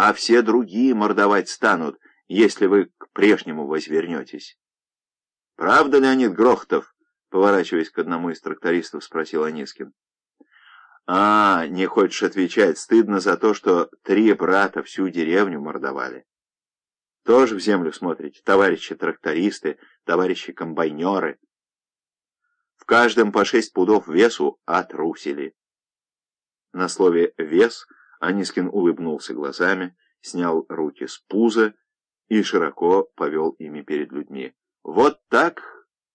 а все другие мордовать станут, если вы к прежнему возвернетесь. Правда, Леонид Грохотов? Поворачиваясь к одному из трактористов, спросил Анискин. А, не хочешь отвечать, стыдно за то, что три брата всю деревню мордовали. Тоже в землю смотрите, товарищи трактористы, товарищи комбайнеры. В каждом по шесть пудов весу отрусили. На слове «вес» Анискин улыбнулся глазами, снял руки с пуза и широко повел ими перед людьми. «Вот так,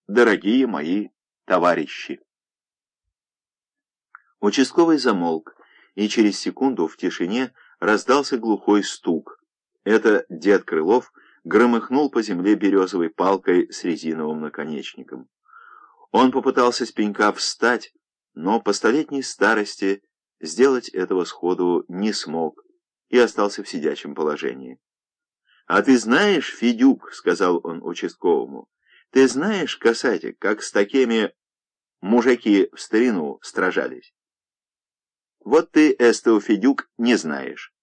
дорогие мои товарищи!» Участковый замолк, и через секунду в тишине раздался глухой стук. Это дед Крылов громыхнул по земле березовой палкой с резиновым наконечником. Он попытался с пенька встать, но по столетней старости сделать этого сходу не смог и остался в сидячем положении. «А ты знаешь, Федюк, — сказал он участковому, — ты знаешь, касатик, как с такими мужики в старину стражались?» «Вот ты, Эстео Федюк, не знаешь».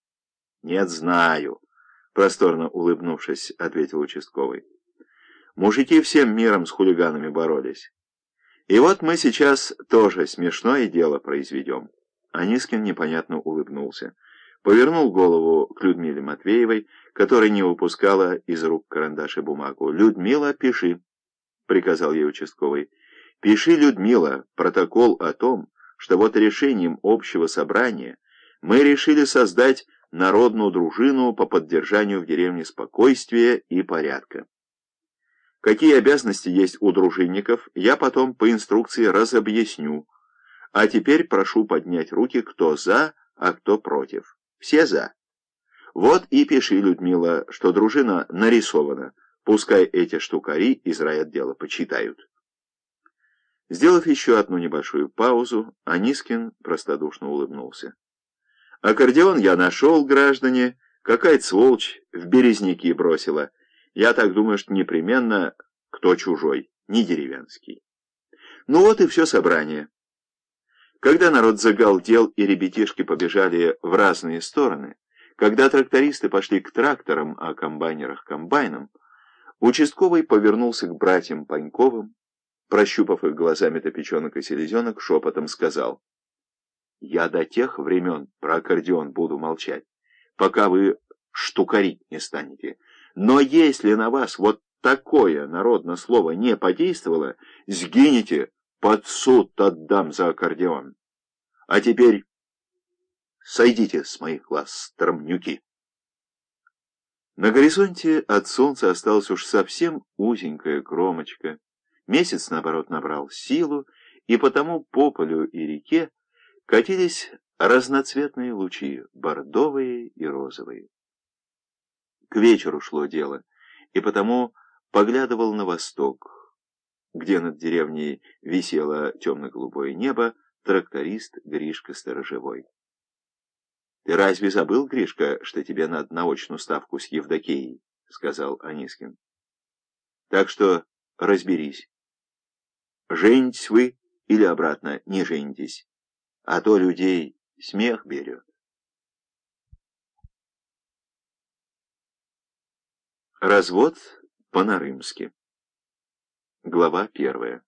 «Нет, знаю», — просторно улыбнувшись, ответил участковый. «Мужики всем миром с хулиганами боролись. И вот мы сейчас тоже смешное дело произведем». Анискин непонятно улыбнулся. Повернул голову к Людмиле Матвеевой, которая не выпускала из рук карандаш и бумагу. «Людмила, пиши», — приказал ей участковый. «Пиши, Людмила, протокол о том, что вот решением общего собрания мы решили создать народную дружину по поддержанию в деревне спокойствия и порядка. Какие обязанности есть у дружинников, я потом по инструкции разобъясню, а теперь прошу поднять руки, кто за, а кто против. Все за. Вот и пиши, Людмила, что дружина нарисована. Пускай эти штукари из райотдела почитают. Сделав еще одну небольшую паузу, Анискин простодушно улыбнулся. «Аккордеон я нашел, граждане. Какая-то сволочь в березники бросила. Я так думаю, что непременно кто чужой, не деревенский. Ну вот и все собрание». Когда народ загалдел и ребятишки побежали в разные стороны, когда трактористы пошли к тракторам, а комбайнерах комбайнам, участковый повернулся к братьям Паньковым, прощупав их глазами топеченок и селезенок, шепотом сказал, «Я до тех времен про аккордеон буду молчать, пока вы штукарить не станете. Но если на вас вот такое народное слово не подействовало, сгинете, под суд отдам за аккордеон. А теперь сойдите с моих глаз, стромнюки. На горизонте от солнца осталась уж совсем узенькая кромочка. Месяц, наоборот, набрал силу, и потому по полю и реке катились разноцветные лучи, бордовые и розовые. К вечеру шло дело, и потому поглядывал на восток, где над деревней висело темно-голубое небо, тракторист Гришка Сторожевой. «Ты разве забыл, Гришка, что тебе надо на очную ставку с Евдокией?» — сказал Анискин. «Так что разберись. Женитесь вы или обратно не женитесь, а то людей смех берет». Развод по-нарымски Глава первая.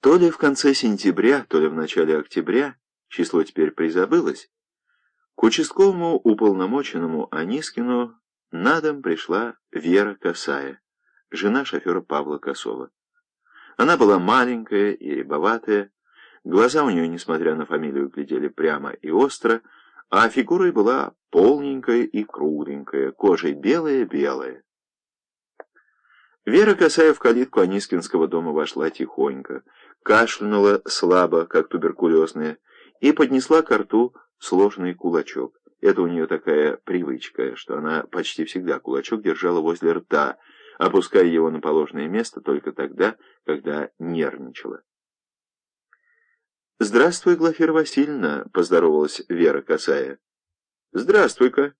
То ли в конце сентября, то ли в начале октября, число теперь призабылось, к участковому уполномоченному Анискину на дом пришла Вера Косая, жена шофера Павла Косова. Она была маленькая и рябоватая, глаза у нее, несмотря на фамилию, глядели прямо и остро, а фигурой была полненькая и кругленькая, кожей белая-белая. Вера, касая в калитку Анискинского дома, вошла тихонько, кашлянула слабо, как туберкулезная, и поднесла к рту сложный кулачок. Это у нее такая привычка, что она почти всегда кулачок держала возле рта, опуская его на положенное место только тогда, когда нервничала. «Здравствуй, Глафира Васильевна», — поздоровалась Вера Косая. «Здравствуй-ка».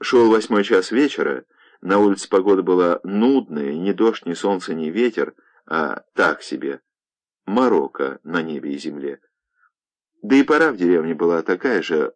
Шел восьмой час вечера, на улице погода была нудная, ни дождь, ни солнце, ни ветер, а так себе. Марокко на небе и земле. Да и пора в деревне была такая же